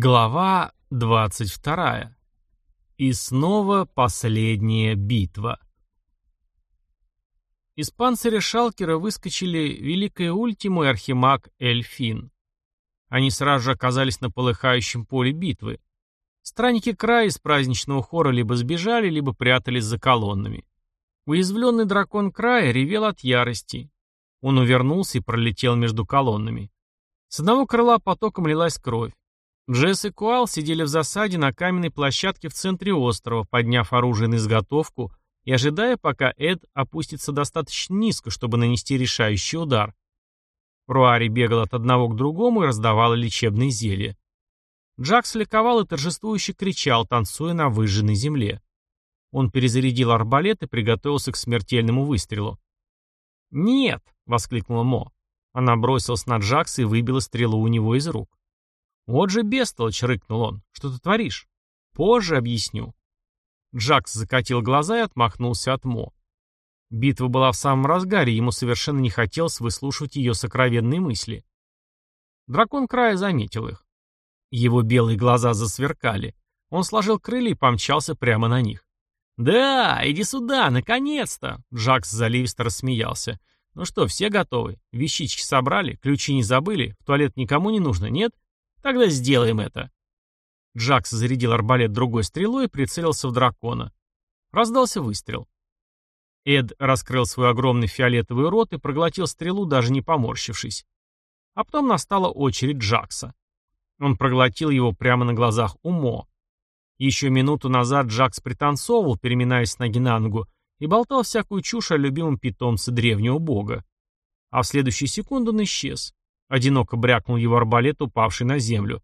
Глава 22. И снова последняя битва. Из панциря Шалкера выскочили Великая Ультима и Архимаг Эльфин. Они сразу же оказались на полыхающем поле битвы. Странники края из праздничного хора либо сбежали, либо прятались за колоннами. Уязвленный дракон края ревел от ярости. Он увернулся и пролетел между колоннами. С одного крыла потоком лилась кровь. Джесс и Куал сидели в засаде на каменной площадке в центре острова, подняв оружие на изготовку и ожидая, пока Эд опустится достаточно низко, чтобы нанести решающий удар. Руари бегал от одного к другому и раздавал лечебные зелья. Джакс ликовал и торжествующе кричал, танцуя на выжженной земле. Он перезарядил арбалет и приготовился к смертельному выстрелу. «Нет!» — воскликнула Мо. Она бросилась на Джакса и выбила стрелу у него из рук. «Вот же бестолочь!» — рыкнул он. «Что ты творишь?» «Позже объясню». Джакс закатил глаза и отмахнулся от Мо. Битва была в самом разгаре, ему совершенно не хотелось выслушивать ее сокровенные мысли. Дракон края заметил их. Его белые глаза засверкали. Он сложил крылья и помчался прямо на них. «Да, иди сюда, наконец-то!» Джакс заливисто рассмеялся. «Ну что, все готовы? Вещички собрали? Ключи не забыли? В туалет никому не нужно, нет? Тогда сделаем это. Джакс зарядил арбалет другой стрелой и прицелился в дракона. Раздался выстрел. Эд раскрыл свой огромный фиолетовый рот и проглотил стрелу, даже не поморщившись. А потом настала очередь Джакса. Он проглотил его прямо на глазах у Мо. Еще минуту назад Джакс пританцовывал, переминаясь на ногу, и болтал всякую чушь о любимом питомце древнего бога. А в следующую секунду он исчез. Одиноко брякнул его арбалет, упавший на землю.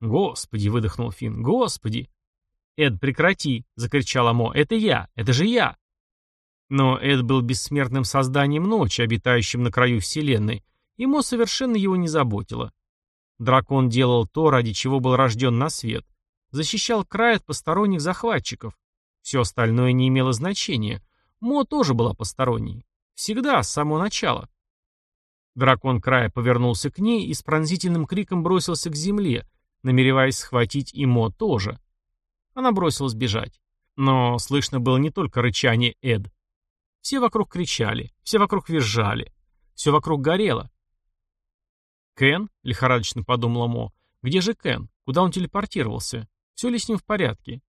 «Господи!» — выдохнул Финн. «Господи!» «Эд, прекрати!» — закричала Мо. «Это я! Это же я!» Но Эд был бессмертным созданием ночи, обитающим на краю Вселенной, и Мо совершенно его не заботило. Дракон делал то, ради чего был рожден на свет. Защищал край от посторонних захватчиков. Все остальное не имело значения. Мо тоже была посторонней. Всегда, с самого начала. Дракон края повернулся к ней и с пронзительным криком бросился к земле, намереваясь схватить Имо тоже. Она бросилась бежать. Но слышно было не только рычание Эд. Все вокруг кричали, все вокруг визжали, все вокруг горело. «Кен?» — лихорадочно подумала Мо. «Где же Кен? Куда он телепортировался? Все ли с ним в порядке?»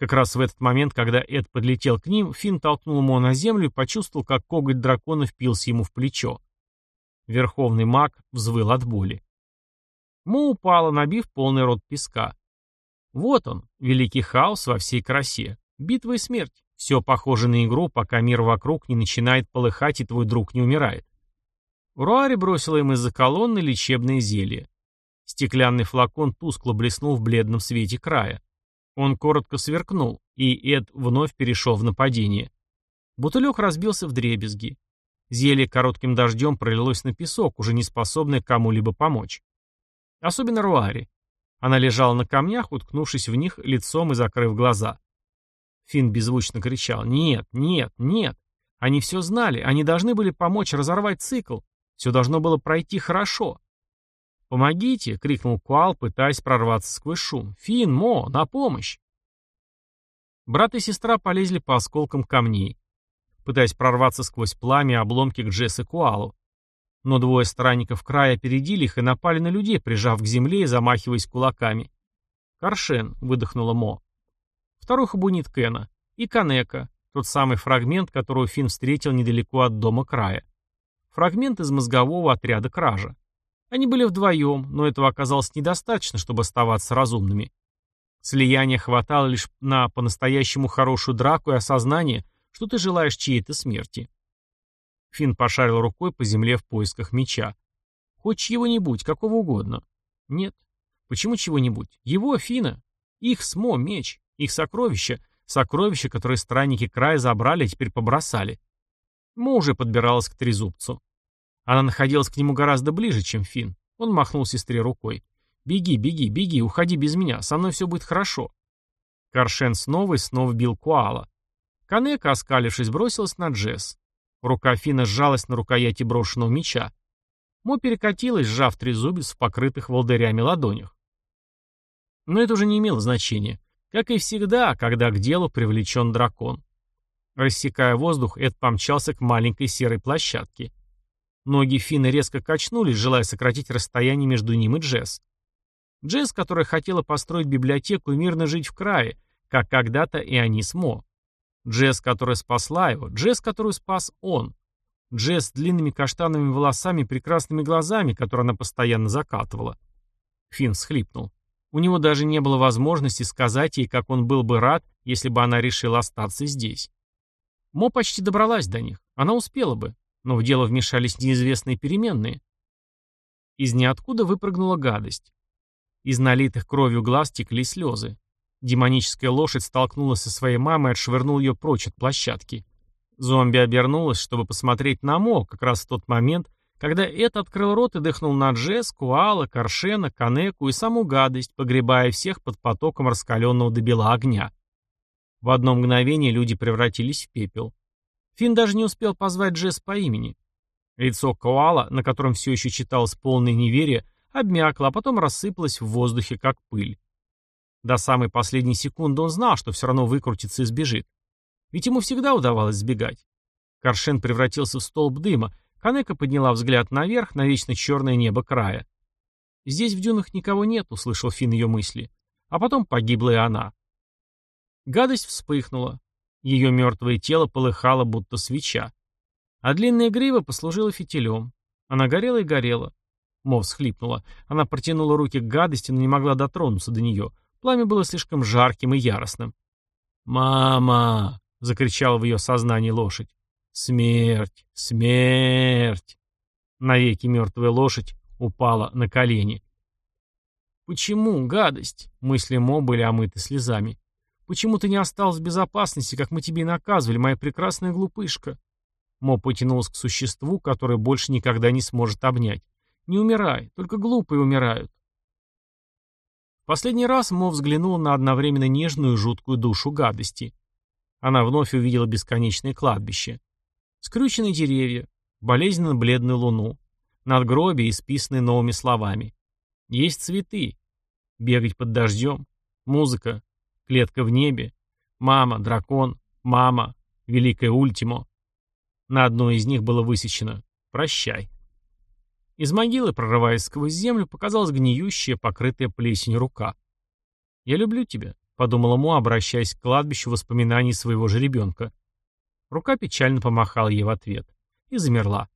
Как раз в этот момент, когда Эд подлетел к ним, Финн толкнул Мо на землю и почувствовал, как коготь дракона впился ему в плечо. Верховный маг взвыл от боли. Му упала, набив полный рот песка. Вот он, великий хаос во всей красе. Битва и смерть. Все похоже на игру, пока мир вокруг не начинает полыхать и твой друг не умирает. Руари бросила им из-за колонны лечебное зелье. Стеклянный флакон тускло блеснул в бледном свете края. Он коротко сверкнул, и Эд вновь перешел в нападение. Бутылек разбился в дребезги. Зелье коротким дождем пролилось на песок, уже не способное кому-либо помочь. Особенно Руари. Она лежала на камнях, уткнувшись в них лицом и закрыв глаза. Финн беззвучно кричал «Нет, нет, нет!» Они все знали, они должны были помочь разорвать цикл. Все должно было пройти хорошо. «Помогите!» — крикнул Куал, пытаясь прорваться сквозь шум. «Финн, Мо, на помощь!» Брат и сестра полезли по осколкам камней пытаясь прорваться сквозь пламя обломки к Джесс и Куалу. Но двое странников края опередили их и напали на людей, прижав к земле и замахиваясь кулаками. «Каршен», — выдохнула Мо. Второй хабунит Кена. И Канека, тот самый фрагмент, которого Финн встретил недалеко от дома края. Фрагмент из мозгового отряда кража. Они были вдвоем, но этого оказалось недостаточно, чтобы оставаться разумными. Слияния хватало лишь на по-настоящему хорошую драку и осознание, что ты желаешь чьей-то смерти. Финн пошарил рукой по земле в поисках меча. Хоть чего-нибудь, какого угодно. Нет. Почему чего-нибудь? Его, Фина. Их СМО, меч. Их сокровища. Сокровища, которые странники края забрали, и теперь побросали. Мо уже подбиралась к трезубцу. Она находилась к нему гораздо ближе, чем Финн. Он махнул сестре рукой. «Беги, беги, беги, уходи без меня, со мной все будет хорошо». Каршен снова и снова бил Куала. Канека, оскалившись, бросилась на Джесс. Рука Фина сжалась на рукояти брошенного меча. Мо перекатилась, сжав трезубец в покрытых волдырями ладонях. Но это уже не имело значения. Как и всегда, когда к делу привлечен дракон. Рассекая воздух, Эд помчался к маленькой серой площадке. Ноги Фина резко качнулись, желая сократить расстояние между ним и Джесс. Джесс, которая хотела построить библиотеку и мирно жить в крае, как когда-то и они с Мо. Джесс, которая спасла его, Джесс, которую спас он. Джесс с длинными каштановыми волосами и прекрасными глазами, которые она постоянно закатывала. Финн всхлипнул. У него даже не было возможности сказать ей, как он был бы рад, если бы она решила остаться здесь. Мо почти добралась до них. Она успела бы. Но в дело вмешались неизвестные переменные. Из ниоткуда выпрыгнула гадость. Из налитых кровью глаз текли слезы. Демоническая лошадь столкнулась со своей мамой и отшвырнул ее прочь от площадки. Зомби обернулась, чтобы посмотреть на Мо, как раз в тот момент, когда Эд открыл рот и дыхнул на Джесс, Куала, Коршена, Канеку и саму гадость, погребая всех под потоком раскаленного до огня. В одно мгновение люди превратились в пепел. Финн даже не успел позвать Джесс по имени. Лицо Коала, на котором все еще читалось полное неверие, обмякло, а потом рассыпалось в воздухе, как пыль. До самой последней секунды он знал, что все равно выкрутится и сбежит. Ведь ему всегда удавалось сбегать. Коршен превратился в столб дыма, Канека подняла взгляд наверх, на вечно черное небо края. «Здесь в дюнах никого нет», — услышал Финн ее мысли. А потом погибла и она. Гадость вспыхнула. Ее мертвое тело полыхало, будто свеча. А длинная грива послужила фитилем. Она горела и горела. Мов всхлипнула. Она протянула руки к гадости, но не могла дотронуться до нее. Пламя было слишком жарким и яростным. «Мама!» — закричала в ее сознании лошадь. «Смерть! Смерть!» Навеки мертвая лошадь упала на колени. «Почему, гадость?» — мысли Мо были омыты слезами. Почему ты не осталась в безопасности, как мы тебе и наказывали, моя прекрасная глупышка?» Мо потянулась к существу, которое больше никогда не сможет обнять. «Не умирай, только глупые умирают». Последний раз Мо взглянула на одновременно нежную и жуткую душу гадости. Она вновь увидела бесконечное кладбище. Скрюченные деревья, болезненно бледную луну, надгробие, исписанные новыми словами. Есть цветы. Бегать под дождем. Музыка. Клетка в небе. Мама, дракон. Мама, великая ультимо. На одной из них было высечено «Прощай». Из могилы, прорываясь сквозь землю, показалась гниющая, покрытая плесенью рука. «Я люблю тебя», — подумала Му, обращаясь к кладбищу воспоминаний своего же ребенка. Рука печально помахала ей в ответ. И замерла.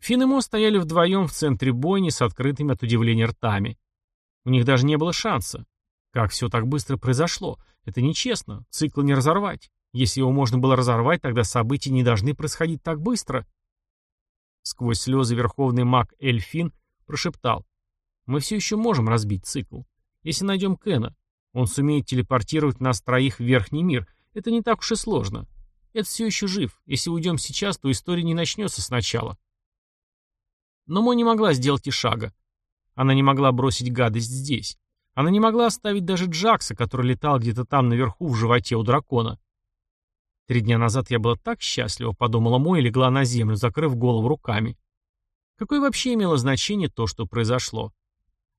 Фин и Мо стояли вдвоем в центре бойни с открытыми от удивления ртами. У них даже не было шанса. Как все так быстро произошло? Это нечестно. Цикл не разорвать. Если его можно было разорвать, тогда события не должны происходить так быстро. Сквозь слезы верховный маг Эльфин прошептал. Мы все еще можем разбить цикл. Если найдем Кена, он сумеет телепортировать нас троих в верхний мир. Это не так уж и сложно. Это все еще жив. Если уйдем сейчас, то история не начнется сначала. Но Мо не могла сделать и шага. Она не могла бросить гадость здесь. Она не могла оставить даже Джакса, который летал где-то там наверху в животе у дракона. Три дня назад я была так счастлива, подумала Мо и легла на землю, закрыв голову руками. Какое вообще имело значение то, что произошло?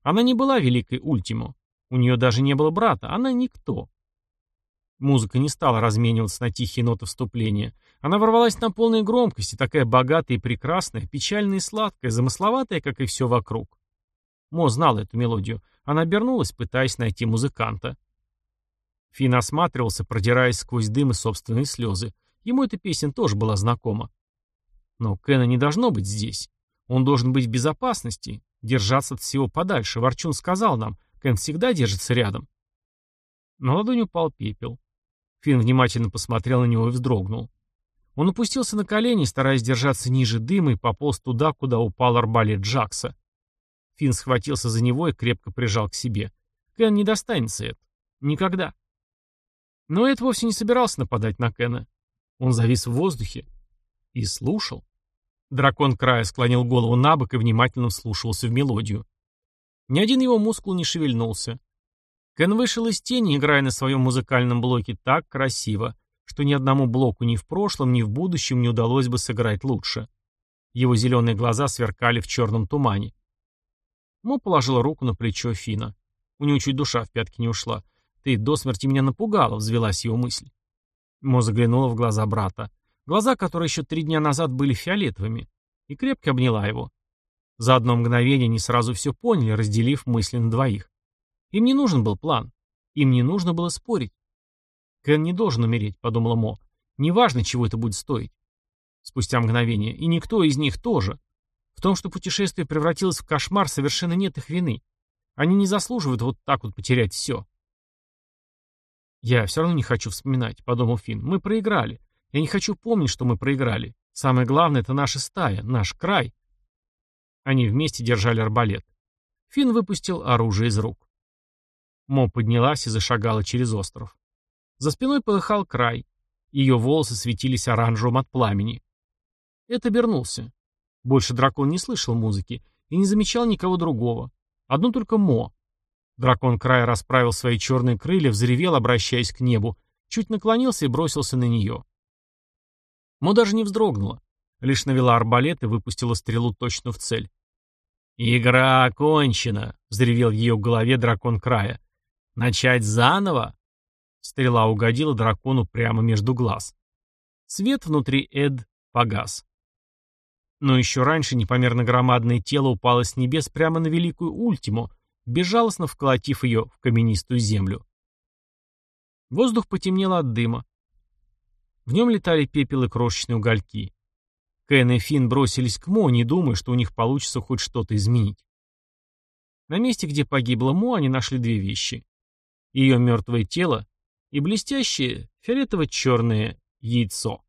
Она не была великой Ультимо. У нее даже не было брата, она никто. Музыка не стала размениваться на тихие ноты вступления. Она ворвалась на полной громкости, такая богатая и прекрасная, печальная и сладкая, замысловатая, как и все вокруг. Мо знал эту мелодию. Она обернулась, пытаясь найти музыканта. Финн осматривался, продираясь сквозь дым и собственные слезы. Ему эта песня тоже была знакома. Но Кена не должно быть здесь. Он должен быть в безопасности, держаться от всего подальше. Ворчун сказал нам, Кен всегда держится рядом. На ладонь упал пепел. Финн внимательно посмотрел на него и вздрогнул. Он опустился на колени, стараясь держаться ниже дыма, и пополз туда, куда упал арбалет Джакса. Финн схватился за него и крепко прижал к себе. Кен не достанется это. Никогда. Но Эд вовсе не собирался нападать на Кена. Он завис в воздухе и слушал. Дракон края склонил голову на бок и внимательно вслушивался в мелодию. Ни один его мускул не шевельнулся. Кен вышел из тени, играя на своем музыкальном блоке так красиво, что ни одному блоку ни в прошлом, ни в будущем не удалось бы сыграть лучше. Его зеленые глаза сверкали в черном тумане. Мо положила руку на плечо Фина. У него чуть душа в пятки не ушла. «Ты до смерти меня напугала», — взвелась его мысль. Мо заглянула в глаза брата. Глаза, которые еще три дня назад были фиолетовыми. И крепко обняла его. За одно мгновение они сразу все поняли, разделив мысли на двоих. Им не нужен был план. Им не нужно было спорить. «Кен не должен умереть», — подумала Мо. «Неважно, чего это будет стоить». Спустя мгновение. И никто из них тоже. В том, что путешествие превратилось в кошмар, совершенно нет их вины. Они не заслуживают вот так вот потерять все. «Я все равно не хочу вспоминать», — подумал Финн. «Мы проиграли. Я не хочу помнить, что мы проиграли. Самое главное — это наша стая, наш край». Они вместе держали арбалет. Финн выпустил оружие из рук. Мо поднялась и зашагала через остров. За спиной полыхал край. Ее волосы светились оранжевым от пламени. Это обернулся. Больше дракон не слышал музыки и не замечал никого другого. Одну только Мо. Дракон края расправил свои черные крылья, взревел, обращаясь к небу, чуть наклонился и бросился на нее. Мо даже не вздрогнула, лишь навела арбалет и выпустила стрелу точно в цель. «Игра окончена!» — взревел в ее голове дракон края. «Начать заново?» Стрела угодила дракону прямо между глаз. Свет внутри Эд погас. Но еще раньше непомерно громадное тело упало с небес прямо на великую Ультиму, безжалостно вколотив ее в каменистую землю. Воздух потемнел от дыма. В нем летали пепел и крошечные угольки. Кен и Финн бросились к Мо, не думая, что у них получится хоть что-то изменить. На месте, где погибла Мо, они нашли две вещи. Ее мертвое тело и блестящее фиолетово-черное яйцо.